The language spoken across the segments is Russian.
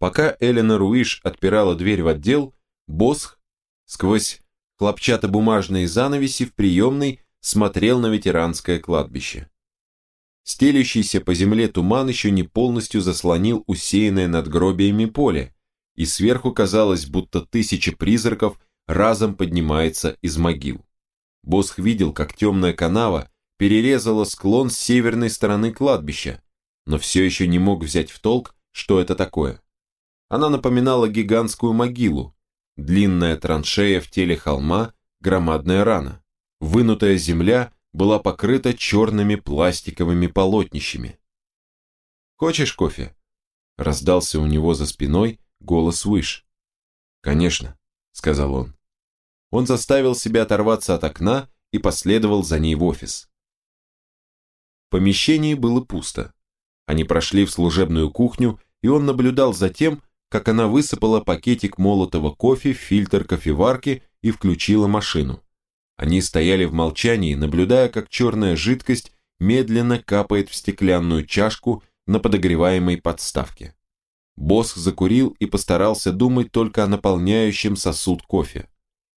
Пока Эленор Уиш отпирала дверь в отдел, Босх сквозь хлопчатобумажные занавеси в приемной смотрел на ветеранское кладбище. Стелющийся по земле туман еще не полностью заслонил усеянное надгробиями поле, и сверху казалось, будто тысячи призраков разом поднимается из могил. Босх видел, как темная канава перерезала склон с северной стороны кладбища, но все еще не мог взять в толк, что это такое. Она напоминала гигантскую могилу, длинная траншея в теле холма, громадная рана. Вынутая земля была покрыта черными пластиковыми полотнищами. «Хочешь кофе?» Раздался у него за спиной голос выш. «Конечно», — сказал он. Он заставил себя оторваться от окна и последовал за ней в офис. В помещении было пусто. Они прошли в служебную кухню, и он наблюдал за тем, как она высыпала пакетик молотого кофе в фильтр кофеварки и включила машину. Они стояли в молчании, наблюдая, как черная жидкость медленно капает в стеклянную чашку на подогреваемой подставке. Босс закурил и постарался думать только о наполняющем сосуд кофе.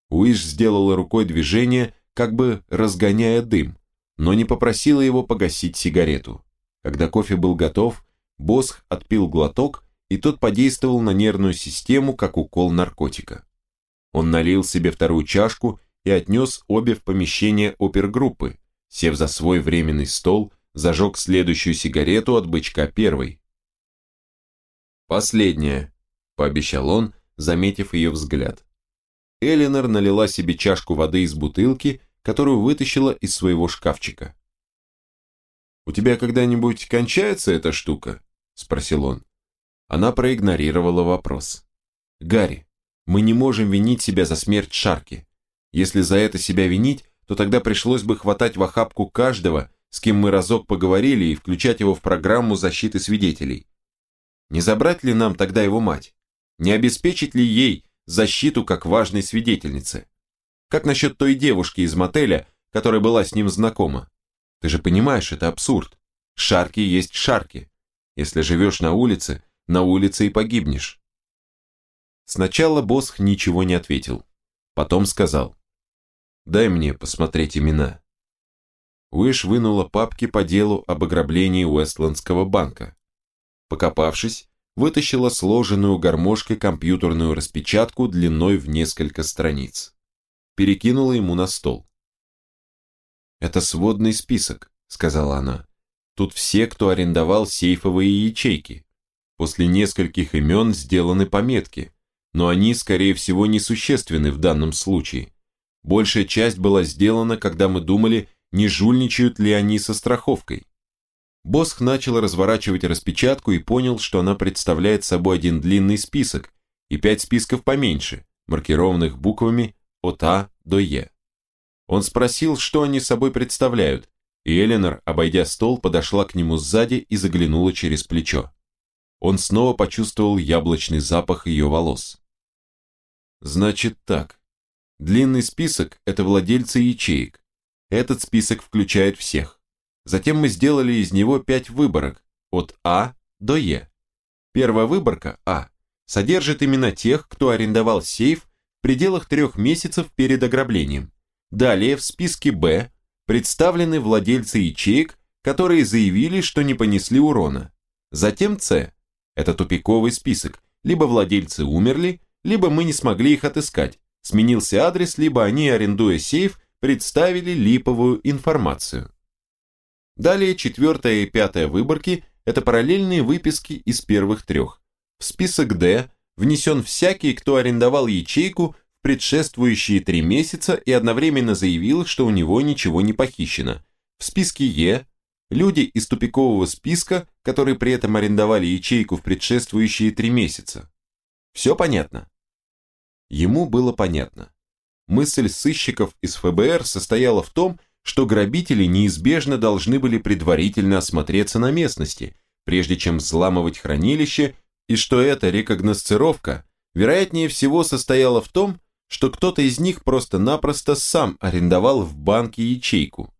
Уиш сделала рукой движение, как бы разгоняя дым, но не попросила его погасить сигарету. Когда кофе был готов, Босх отпил глоток и тот подействовал на нервную систему, как укол наркотика. Он налил себе вторую чашку и отнес обе в помещение опергруппы, сев за свой временный стол, зажег следующую сигарету от бычка первой. «Последняя», – пообещал он, заметив ее взгляд. Элинор налила себе чашку воды из бутылки, которую вытащила из своего шкафчика. «У тебя когда-нибудь кончается эта штука?» – спросил он. Она проигнорировала вопрос. «Гарри, мы не можем винить себя за смерть Шарки. Если за это себя винить, то тогда пришлось бы хватать в охапку каждого, с кем мы разок поговорили, и включать его в программу защиты свидетелей. Не забрать ли нам тогда его мать? Не обеспечить ли ей защиту как важной свидетельницы? Как насчет той девушки из мотеля, которая была с ним знакома? Ты же понимаешь, это абсурд. Шарки есть шарки. Если живешь на улице, на улице и погибнешь. Сначала Босх ничего не ответил. Потом сказал, дай мне посмотреть имена. Уэш вынула папки по делу об ограблении Уэстландского банка. Покопавшись, вытащила сложенную гармошкой компьютерную распечатку длиной в несколько страниц. Перекинула ему на стол. «Это сводный список», — сказала она. «Тут все, кто арендовал сейфовые ячейки. После нескольких имен сделаны пометки, но они, скорее всего, несущественны в данном случае. Большая часть была сделана, когда мы думали, не жульничают ли они со страховкой. Босх начал разворачивать распечатку и понял, что она представляет собой один длинный список и пять списков поменьше, маркированных буквами от А до Е. Он спросил, что они собой представляют, и Эленор, обойдя стол, подошла к нему сзади и заглянула через плечо он снова почувствовал яблочный запах ее волос. Значит так. Длинный список – это владельцы ячеек. Этот список включает всех. Затем мы сделали из него пять выборок, от А до Е. Первая выборка, А, содержит имена тех, кто арендовал сейф в пределах трех месяцев перед ограблением. Далее в списке Б представлены владельцы ячеек, которые заявили, что не понесли урона. Затем С это тупиковый список. Либо владельцы умерли, либо мы не смогли их отыскать. Сменился адрес, либо они, арендуя сейф, представили липовую информацию. Далее четвертая и пятая выборки – это параллельные выписки из первых трех. В список D внесен всякий, кто арендовал ячейку в предшествующие три месяца и одновременно заявил, что у него ничего не похищено. В списке E Люди из тупикового списка, которые при этом арендовали ячейку в предшествующие три месяца. Все понятно? Ему было понятно. Мысль сыщиков из ФБР состояла в том, что грабители неизбежно должны были предварительно осмотреться на местности, прежде чем взламывать хранилище, и что эта рекогносцировка, вероятнее всего, состояла в том, что кто-то из них просто-напросто сам арендовал в банке ячейку.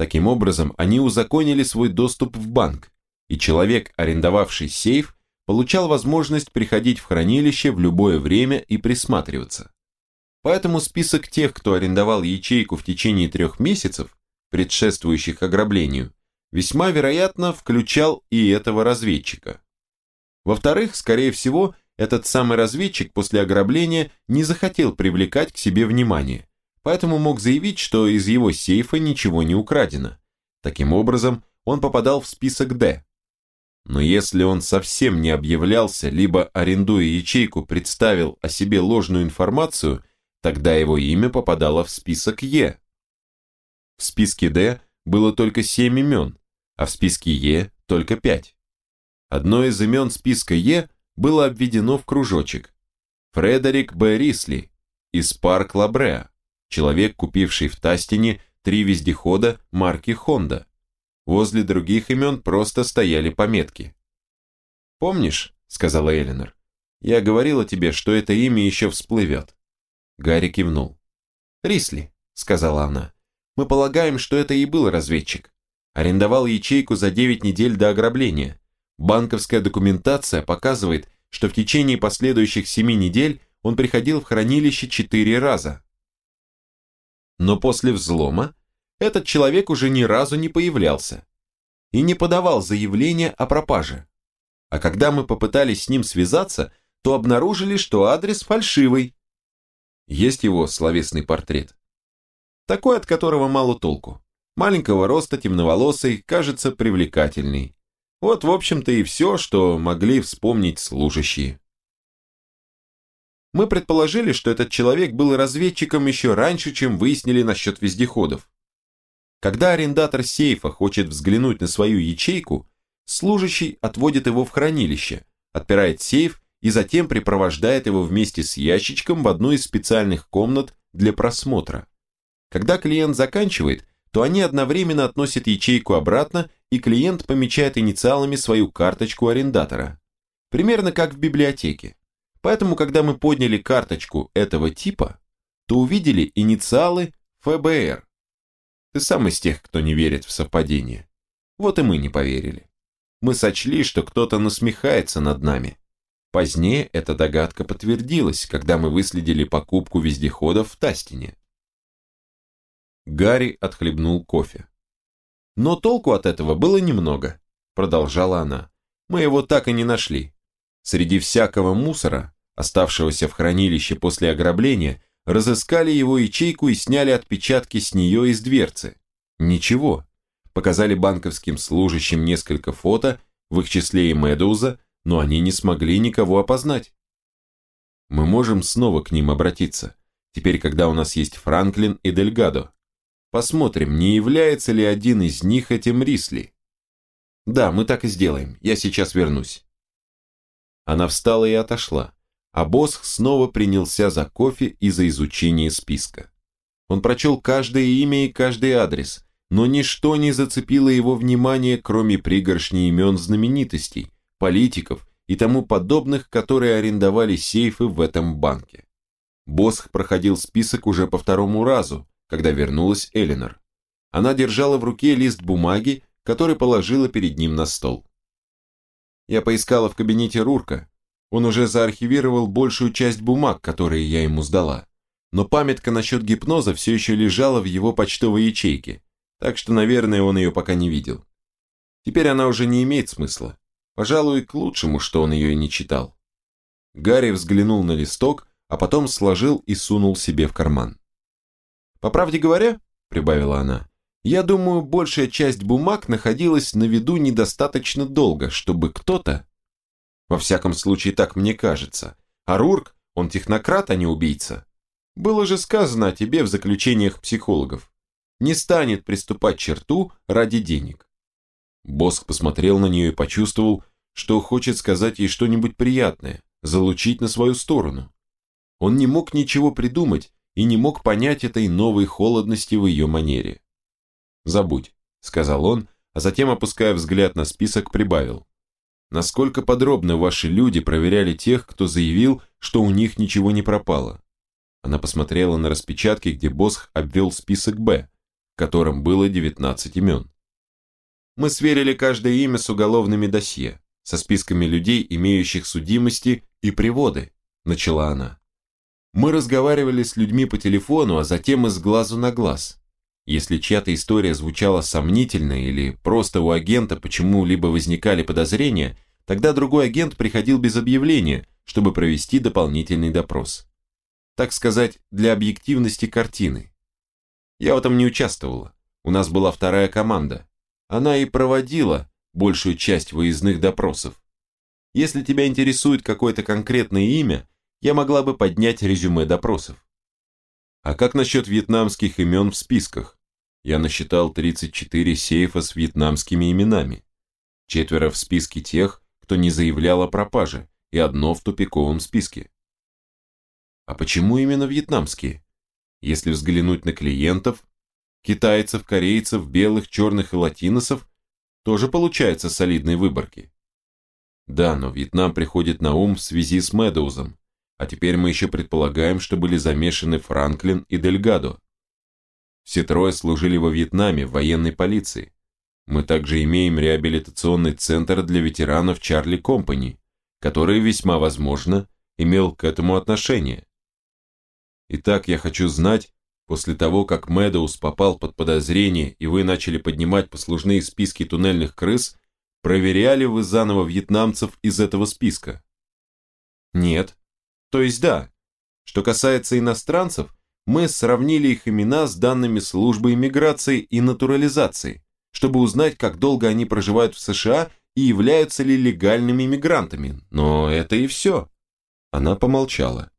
Таким образом, они узаконили свой доступ в банк, и человек, арендовавший сейф, получал возможность приходить в хранилище в любое время и присматриваться. Поэтому список тех, кто арендовал ячейку в течение трех месяцев, предшествующих ограблению, весьма вероятно включал и этого разведчика. Во-вторых, скорее всего, этот самый разведчик после ограбления не захотел привлекать к себе внимание, поэтому мог заявить, что из его сейфа ничего не украдено. Таким образом, он попадал в список «Д». Но если он совсем не объявлялся, либо, арендуя ячейку, представил о себе ложную информацию, тогда его имя попадало в список Е. В списке Д было только 7 имен, а в списке Е только 5. Одно из имен списка Е было обведено в кружочек. Фредерик Б. Рисли из Парк Лабреа, человек, купивший в Тастине три вездехода марки Honda. Возле других имен просто стояли пометки. «Помнишь, — сказала Эленор, — я говорила тебе, что это имя еще всплывет». Гарри кивнул. «Рисли», — сказала она, — «мы полагаем, что это и был разведчик. Арендовал ячейку за 9 недель до ограбления. Банковская документация показывает, что в течение последующих 7 недель он приходил в хранилище 4 раза. Но после взлома этот человек уже ни разу не появлялся и не подавал заявление о пропаже. А когда мы попытались с ним связаться, то обнаружили, что адрес фальшивый. Есть его словесный портрет. Такой, от которого мало толку. Маленького роста, темноволосый, кажется привлекательный. Вот, в общем-то, и все, что могли вспомнить служащие. Мы предположили, что этот человек был разведчиком еще раньше, чем выяснили насчет вездеходов. Когда арендатор сейфа хочет взглянуть на свою ячейку, служащий отводит его в хранилище, отпирает сейф и затем припровождает его вместе с ящичком в одну из специальных комнат для просмотра. Когда клиент заканчивает, то они одновременно относят ячейку обратно, и клиент помечает инициалами свою карточку арендатора. Примерно как в библиотеке. Поэтому, когда мы подняли карточку этого типа, то увидели инициалы ФБР. Ты сам из тех, кто не верит в совпадение. Вот и мы не поверили. Мы сочли, что кто-то насмехается над нами. Позднее эта догадка подтвердилась, когда мы выследили покупку вездеходов в Тастине. Гарри отхлебнул кофе. «Но толку от этого было немного», — продолжала она. «Мы его так и не нашли. Среди всякого мусора, оставшегося в хранилище после ограбления, разыскали его ячейку и сняли отпечатки с нее из дверцы. Ничего. Показали банковским служащим несколько фото, в их числе и Медоуза, но они не смогли никого опознать. Мы можем снова к ним обратиться, теперь когда у нас есть Франклин и Дельгадо. Посмотрим, не является ли один из них этим Рисли. Да, мы так и сделаем, я сейчас вернусь. Она встала и отошла, а Босх снова принялся за кофе и за изучение списка. Он прочел каждое имя и каждый адрес, но ничто не зацепило его внимание, кроме пригоршни имен знаменитостей, политиков и тому подобных, которые арендовали сейфы в этом банке. Босх проходил список уже по второму разу, когда вернулась Эленор. Она держала в руке лист бумаги, который положила перед ним на стол. Я поискала в кабинете Рурка. Он уже заархивировал большую часть бумаг, которые я ему сдала. Но памятка насчет гипноза все еще лежала в его почтовой ячейке, так что, наверное, он ее пока не видел. Теперь она уже не имеет смысла. Пожалуй, к лучшему, что он ее и не читал. Гарри взглянул на листок, а потом сложил и сунул себе в карман. По правде говоря, прибавила она, я думаю, большая часть бумаг находилась на виду недостаточно долго, чтобы кто-то... Во всяком случае, так мне кажется. А Рурк, он технократ, а не убийца. Было же сказано о тебе в заключениях психологов. Не станет приступать черту ради денег. Боск посмотрел на нее и почувствовал, что хочет сказать ей что-нибудь приятное, залучить на свою сторону. Он не мог ничего придумать, и не мог понять этой новой холодности в ее манере. «Забудь», — сказал он, а затем, опуская взгляд на список, прибавил. «Насколько подробно ваши люди проверяли тех, кто заявил, что у них ничего не пропало?» Она посмотрела на распечатки, где Босх обвел список «Б», в котором было 19 имен. «Мы сверили каждое имя с уголовными досье», — со списками людей, имеющих судимости и приводы, начала она. Мы разговаривали с людьми по телефону, а затем из глазу на глаз. Если чья-то история звучала сомнительно или просто у агента почему-либо возникали подозрения, тогда другой агент приходил без объявления, чтобы провести дополнительный допрос. Так сказать, для объективности картины. Я в этом не участвовала. У нас была вторая команда. Она и проводила большую часть выездных допросов. Если тебя интересует какое-то конкретное имя, я могла бы поднять резюме допросов. А как насчет вьетнамских имен в списках? Я насчитал 34 сейфа с вьетнамскими именами. Четверо в списке тех, кто не заявлял о пропаже, и одно в тупиковом списке. А почему именно вьетнамские? Если взглянуть на клиентов, китайцев, корейцев, белых, черных и латиносов, тоже получается солидные выборки. Да, но Вьетнам приходит на ум в связи с Медоузом, а теперь мы еще предполагаем, что были замешаны Франклин и Дельгадо. Все трое служили во Вьетнаме в военной полиции. Мы также имеем реабилитационный центр для ветеранов Чарли Компани, который, весьма возможно, имел к этому отношение. Итак, я хочу знать, после того, как Медоуз попал под подозрение и вы начали поднимать послужные списки туннельных крыс, проверяли вы заново вьетнамцев из этого списка? Нет. То есть да. Что касается иностранцев, мы сравнили их имена с данными службы иммиграции и натурализации, чтобы узнать, как долго они проживают в США и являются ли легальными иммигрантами. Но это и все. Она помолчала.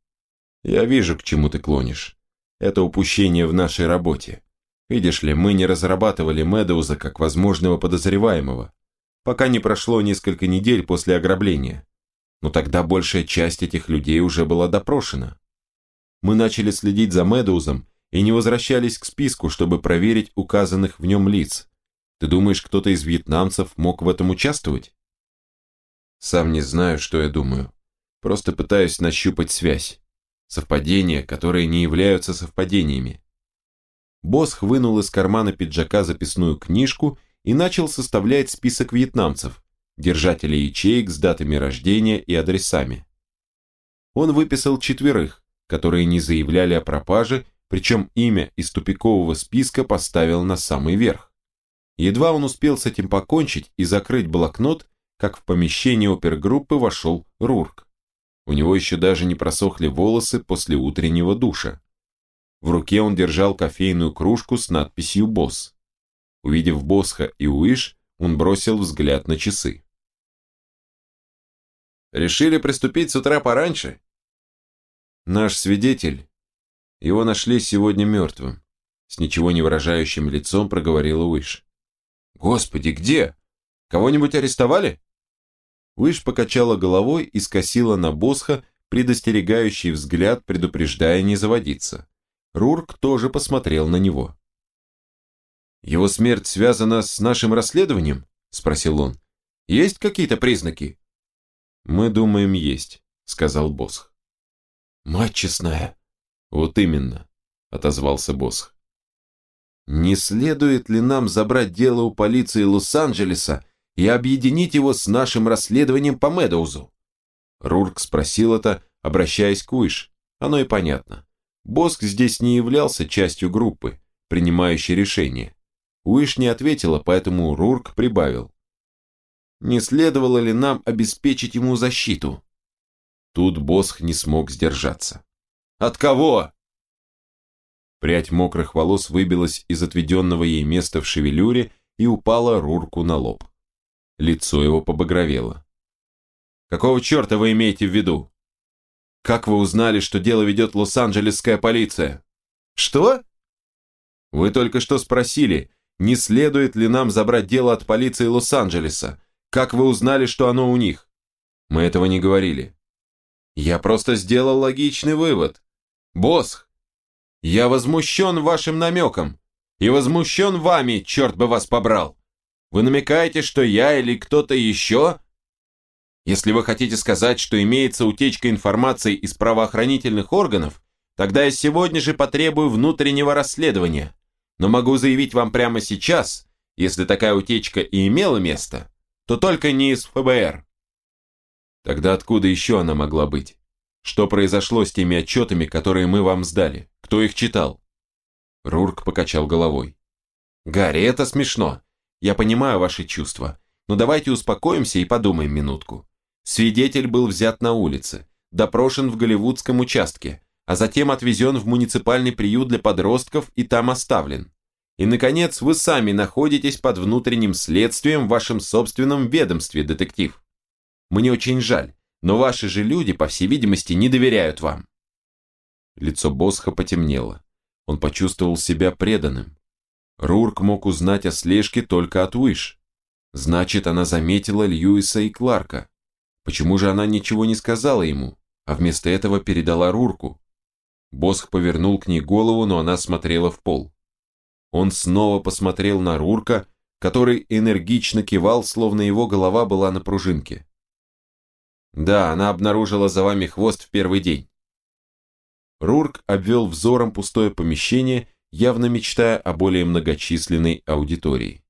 Я вижу, к чему ты клонишь. Это упущение в нашей работе. Видишь ли, мы не разрабатывали Медоуза как возможного подозреваемого, пока не прошло несколько недель после ограбления но тогда большая часть этих людей уже была допрошена. Мы начали следить за Медоузом и не возвращались к списку, чтобы проверить указанных в нем лиц. Ты думаешь, кто-то из вьетнамцев мог в этом участвовать? Сам не знаю, что я думаю. Просто пытаюсь нащупать связь. Совпадения, которые не являются совпадениями. Босх вынул из кармана пиджака записную книжку и начал составлять список вьетнамцев, держателей ячеек с датами рождения и адресами. Он выписал четверых, которые не заявляли о пропаже, причем имя из тупикового списка поставил на самый верх. Едва он успел с этим покончить и закрыть блокнот, как в помещение опергруппы вошел Рурк. У него еще даже не просохли волосы после утреннего душа. В руке он держал кофейную кружку с надписью «Босс». Увидев Босха и Уиш, он бросил взгляд на часы. «Решили приступить с утра пораньше?» «Наш свидетель. Его нашли сегодня мертвым», с ничего не выражающим лицом проговорила Уиш. «Господи, где? Кого-нибудь арестовали?» Уиш покачала головой и скосила на Босха предостерегающий взгляд, предупреждая не заводиться. Рурк тоже посмотрел на него. «Его смерть связана с нашим расследованием?» – спросил он. «Есть какие-то признаки?» «Мы думаем, есть», – сказал Босх. «Мать честная!» «Вот именно», – отозвался Босх. «Не следует ли нам забрать дело у полиции Лос-Анджелеса и объединить его с нашим расследованием по Медоузу?» Рурк спросил это, обращаясь к Уиш. Оно и понятно. Боск здесь не являлся частью группы, принимающей решения. Уиш не ответила, поэтому Рурк прибавил. Не следовало ли нам обеспечить ему защиту? Тут Босх не смог сдержаться. От кого? Прядь мокрых волос выбилась из отведенного ей места в шевелюре и упала Рурку на лоб. Лицо его побагровело. «Какого черта вы имеете в виду? Как вы узнали, что дело ведет Лос-Анджелесская полиция?» «Что?» «Вы только что спросили, не следует ли нам забрать дело от полиции Лос-Анджелеса? Как вы узнали, что оно у них? Мы этого не говорили. Я просто сделал логичный вывод. Босх, я возмущен вашим намеком. И возмущен вами, черт бы вас побрал. Вы намекаете, что я или кто-то еще? Если вы хотите сказать, что имеется утечка информации из правоохранительных органов, тогда я сегодня же потребую внутреннего расследования но могу заявить вам прямо сейчас, если такая утечка и имела место, то только не из ФБР. Тогда откуда еще она могла быть? Что произошло с теми отчетами, которые мы вам сдали? Кто их читал? Рурк покачал головой. Гарри, это смешно. Я понимаю ваши чувства. Но давайте успокоимся и подумаем минутку. Свидетель был взят на улице, допрошен в голливудском участке, а затем отвезен в муниципальный приют для подростков и там оставлен. И, наконец, вы сами находитесь под внутренним следствием в вашем собственном ведомстве, детектив. Мне очень жаль, но ваши же люди, по всей видимости, не доверяют вам. Лицо Босха потемнело. Он почувствовал себя преданным. Рурк мог узнать о слежке только от Уиш. Значит, она заметила Льюиса и Кларка. Почему же она ничего не сказала ему, а вместо этого передала Рурку? Босх повернул к ней голову, но она смотрела в пол. Он снова посмотрел на Рурка, который энергично кивал, словно его голова была на пружинке. «Да, она обнаружила за вами хвост в первый день». Рурк обвел взором пустое помещение, явно мечтая о более многочисленной аудитории.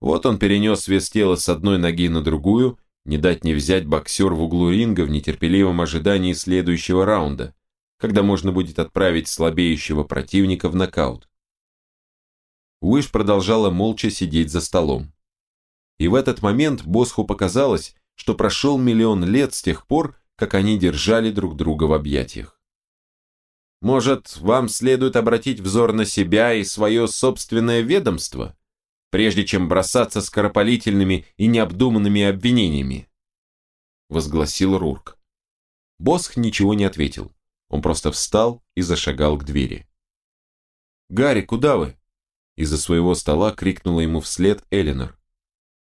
Вот он перенес вес тела с одной ноги на другую, не дать не взять боксер в углу ринга в нетерпеливом ожидании следующего раунда, когда можно будет отправить слабеющего противника в нокаут. Уиш продолжала молча сидеть за столом. И в этот момент Босху показалось, что прошел миллион лет с тех пор, как они держали друг друга в объятиях. Может, вам следует обратить взор на себя и свое собственное ведомство, прежде чем бросаться скоропалительными и необдуманными обвинениями? Возгласил Рурк. Босх ничего не ответил. Он просто встал и зашагал к двери. «Гарри, куда вы?» Из-за своего стола крикнула ему вслед Элинор.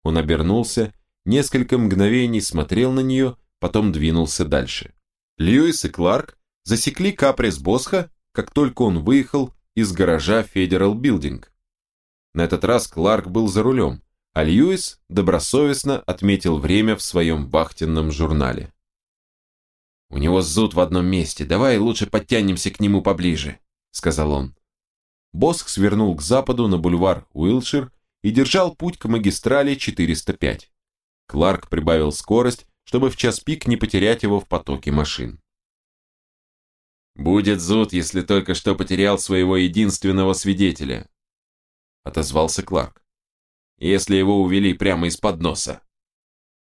Он обернулся, несколько мгновений смотрел на нее, потом двинулся дальше. Льюис и Кларк засекли каприз Босха, как только он выехал из гаража Federal Building. На этот раз Кларк был за рулем, а Льюис добросовестно отметил время в своем вахтенном журнале. «У него зуд в одном месте, давай лучше подтянемся к нему поближе», — сказал он. Босх свернул к западу на бульвар Уилшир и держал путь к магистрали 405. Кларк прибавил скорость, чтобы в час пик не потерять его в потоке машин. «Будет зуд, если только что потерял своего единственного свидетеля», отозвался Кларк. «Если его увели прямо из-под носа».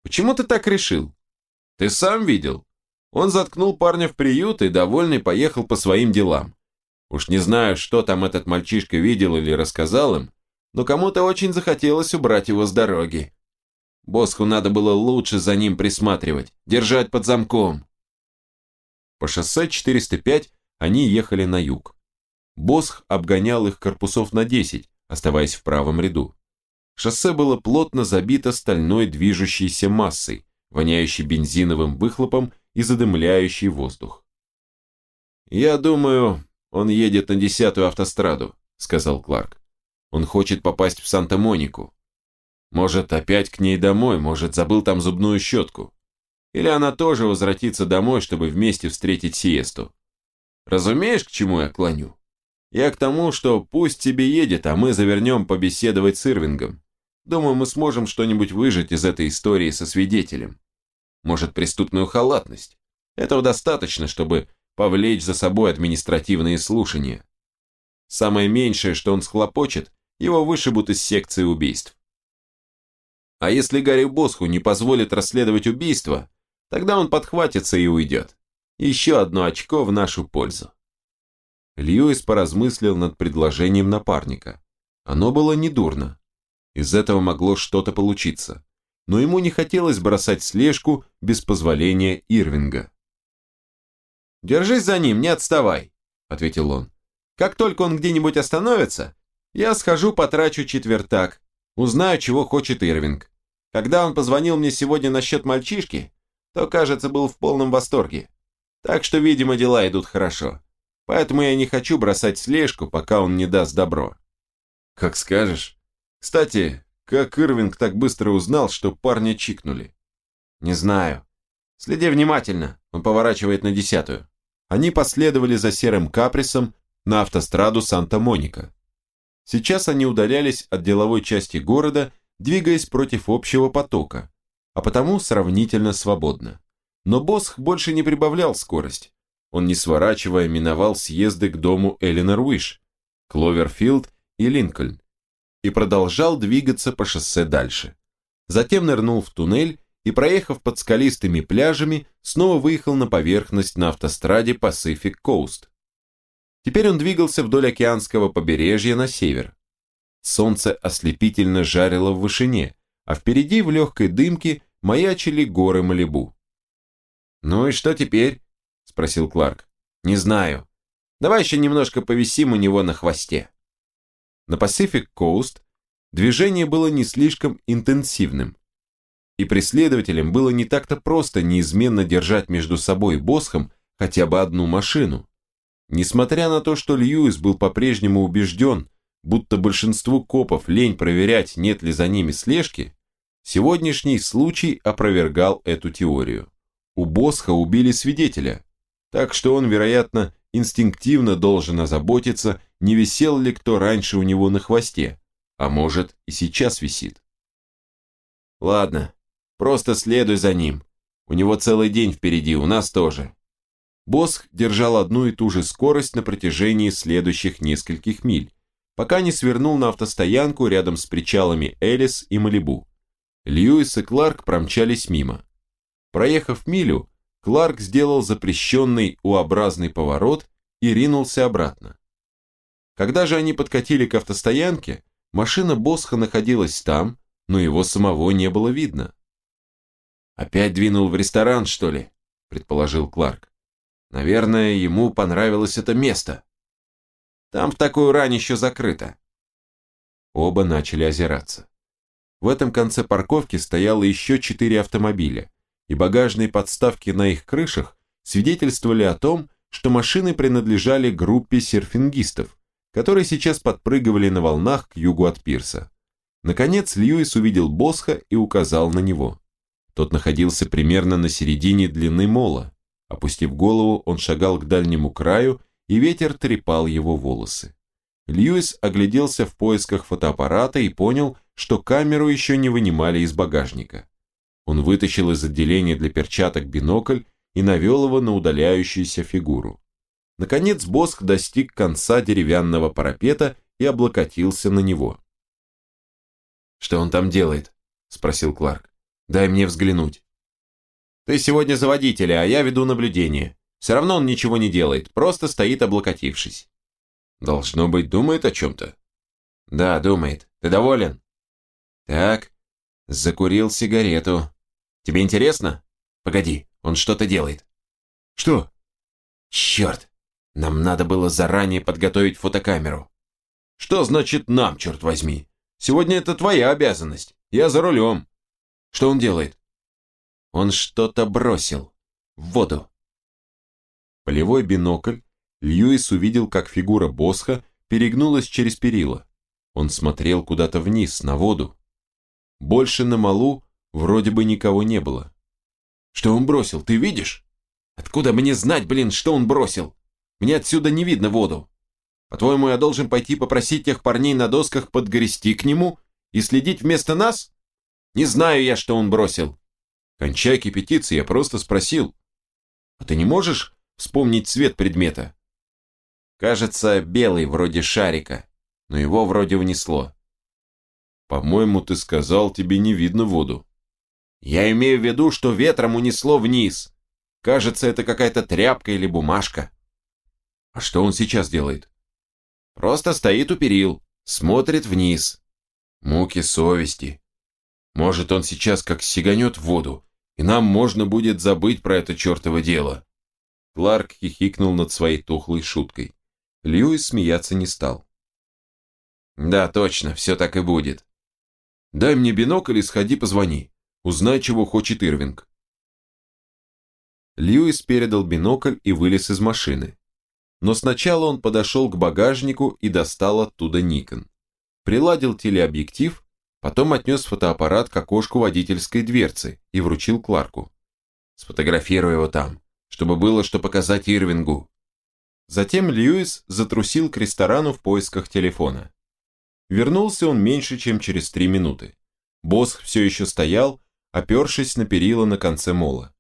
«Почему ты так решил?» «Ты сам видел?» Он заткнул парня в приют и, довольный, поехал по своим делам. Уж не знаю, что там этот мальчишка видел или рассказал им, но кому-то очень захотелось убрать его с дороги. Босху надо было лучше за ним присматривать, держать под замком. По шоссе 405 они ехали на юг. Босх обгонял их корпусов на 10, оставаясь в правом ряду. Шоссе было плотно забито стальной движущейся массой, воняющей бензиновым выхлопом и задымляющий воздух. «Я думаю, он едет на десятую автостраду», — сказал Кларк. «Он хочет попасть в Санта-Монику. Может, опять к ней домой, может, забыл там зубную щетку. Или она тоже возвратится домой, чтобы вместе встретить сиесту. Разумеешь, к чему я клоню? Я к тому, что пусть тебе едет, а мы завернем побеседовать с Ирвингом. Думаю, мы сможем что-нибудь выжить из этой истории со свидетелем может преступную халатность. Этого достаточно, чтобы повлечь за собой административные слушания. Самое меньшее, что он схлопочет, его вышибут из секции убийств. А если Гарри Босху не позволит расследовать убийство, тогда он подхватится и уйдет. Еще одно очко в нашу пользу. Льюис поразмыслил над предложением напарника. Оно было недурно. Из этого могло что-то получиться но ему не хотелось бросать слежку без позволения Ирвинга. «Держись за ним, не отставай», — ответил он. «Как только он где-нибудь остановится, я схожу потрачу четвертак, узнаю, чего хочет Ирвинг. Когда он позвонил мне сегодня насчет мальчишки, то, кажется, был в полном восторге. Так что, видимо, дела идут хорошо. Поэтому я не хочу бросать слежку, пока он не даст добро». «Как скажешь. Кстати, как Ирвинг так быстро узнал, что парня чикнули? Не знаю. Следи внимательно, он поворачивает на десятую. Они последовали за серым каприсом на автостраду Санта-Моника. Сейчас они удалялись от деловой части города, двигаясь против общего потока, а потому сравнительно свободно. Но Босх больше не прибавлял скорость. Он, не сворачивая, миновал съезды к дому Эленор Уиш, Кловерфилд и Линкольн, и продолжал двигаться по шоссе дальше. Затем нырнул в туннель и, проехав под скалистыми пляжами, снова выехал на поверхность на автостраде Pacific Coast. Теперь он двигался вдоль океанского побережья на север. Солнце ослепительно жарило в вышине, а впереди в легкой дымке маячили горы Малибу. «Ну и что теперь?» – спросил Кларк. «Не знаю. Давай еще немножко повисим у него на хвосте». На Pacific Coast движение было не слишком интенсивным, и преследователям было не так-то просто неизменно держать между собой и Босхом хотя бы одну машину. Несмотря на то, что Льюис был по-прежнему убежден, будто большинству копов лень проверять, нет ли за ними слежки, сегодняшний случай опровергал эту теорию. У Босха убили свидетеля, так что он, вероятно, инстинктивно должен озаботиться, не висел ли кто раньше у него на хвосте, а может и сейчас висит. Ладно, просто следуй за ним. У него целый день впереди, у нас тоже. Босх держал одну и ту же скорость на протяжении следующих нескольких миль, пока не свернул на автостоянку рядом с причалами Элис и Малибу. Льюис и Кларк промчались мимо. Проехав милю, Кларк сделал запрещенный U-образный поворот и ринулся обратно. Когда же они подкатили к автостоянке, машина Босха находилась там, но его самого не было видно. «Опять двинул в ресторан, что ли?» – предположил Кларк. «Наверное, ему понравилось это место. Там в такую рань еще закрыто». Оба начали озираться. В этом конце парковки стояло еще четыре автомобиля, и багажные подставки на их крышах свидетельствовали о том, что машины принадлежали группе серфингистов, которые сейчас подпрыгивали на волнах к югу от пирса. Наконец Льюис увидел Босха и указал на него. Тот находился примерно на середине длины мола. Опустив голову, он шагал к дальнему краю, и ветер трепал его волосы. Льюис огляделся в поисках фотоаппарата и понял, что камеру еще не вынимали из багажника. Он вытащил из отделения для перчаток бинокль и навел его на удаляющуюся фигуру. Наконец Боск достиг конца деревянного парапета и облокотился на него. «Что он там делает?» – спросил Кларк. «Дай мне взглянуть». «Ты сегодня за водителя, а я веду наблюдение. Все равно он ничего не делает, просто стоит облокотившись». «Должно быть, думает о чем-то». «Да, думает. Ты доволен?» «Так, закурил сигарету. Тебе интересно? Погоди, он что-то делает. Что? Черт, нам надо было заранее подготовить фотокамеру. Что значит нам, черт возьми? Сегодня это твоя обязанность. Я за рулем. Что он делает? Он что-то бросил. В воду. Полевой бинокль Льюис увидел, как фигура Босха перегнулась через перила. Он смотрел куда-то вниз, на воду. Больше на малу Вроде бы никого не было. Что он бросил, ты видишь? Откуда мне знать, блин, что он бросил? Мне отсюда не видно воду. По-твоему, я должен пойти попросить тех парней на досках подгрести к нему и следить вместо нас? Не знаю я, что он бросил. Кончай кипятиться, я просто спросил. А ты не можешь вспомнить цвет предмета? Кажется, белый, вроде шарика, но его вроде унесло. По-моему, ты сказал, тебе не видно воду. Я имею в виду, что ветром унесло вниз. Кажется, это какая-то тряпка или бумажка. А что он сейчас делает? Просто стоит у перил, смотрит вниз. Муки совести. Может, он сейчас как сиганет в воду, и нам можно будет забыть про это чертово дело. Кларк хихикнул над своей тухлой шуткой. Льюис смеяться не стал. Да, точно, все так и будет. Дай мне бинокль и сходи позвони. Узнай, чего хочет Ирвинг. Льюис передал бинокль и вылез из машины. Но сначала он подошел к багажнику и достал оттуда Никон. Приладил телеобъектив, потом отнес фотоаппарат к окошку водительской дверцы и вручил Кларку. «Сфотографируй его там, чтобы было что показать Ирвингу». Затем Льюис затрусил к ресторану в поисках телефона. Вернулся он меньше, чем через три минуты. Босс все еще стоял, опершись на перила на конце мола.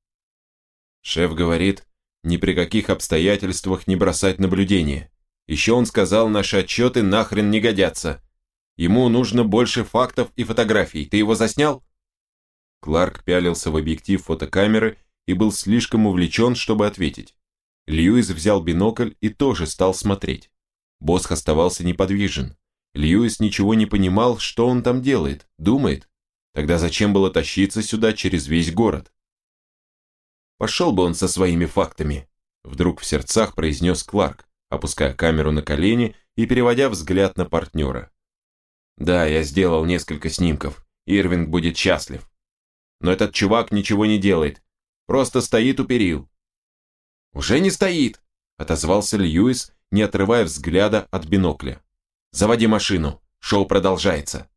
Шеф говорит, ни при каких обстоятельствах не бросать наблюдение. Еще он сказал, наши отчеты нахрен не годятся. Ему нужно больше фактов и фотографий. Ты его заснял? Кларк пялился в объектив фотокамеры и был слишком увлечен, чтобы ответить. Льюис взял бинокль и тоже стал смотреть. Босх оставался неподвижен. Льюис ничего не понимал, что он там делает, думает. Тогда зачем было тащиться сюда через весь город? Пошел бы он со своими фактами, вдруг в сердцах произнес Кларк, опуская камеру на колени и переводя взгляд на партнера. Да, я сделал несколько снимков, Ирвинг будет счастлив. Но этот чувак ничего не делает, просто стоит у перил. Уже не стоит, отозвался Льюис, не отрывая взгляда от бинокля. Заводи машину, шоу продолжается.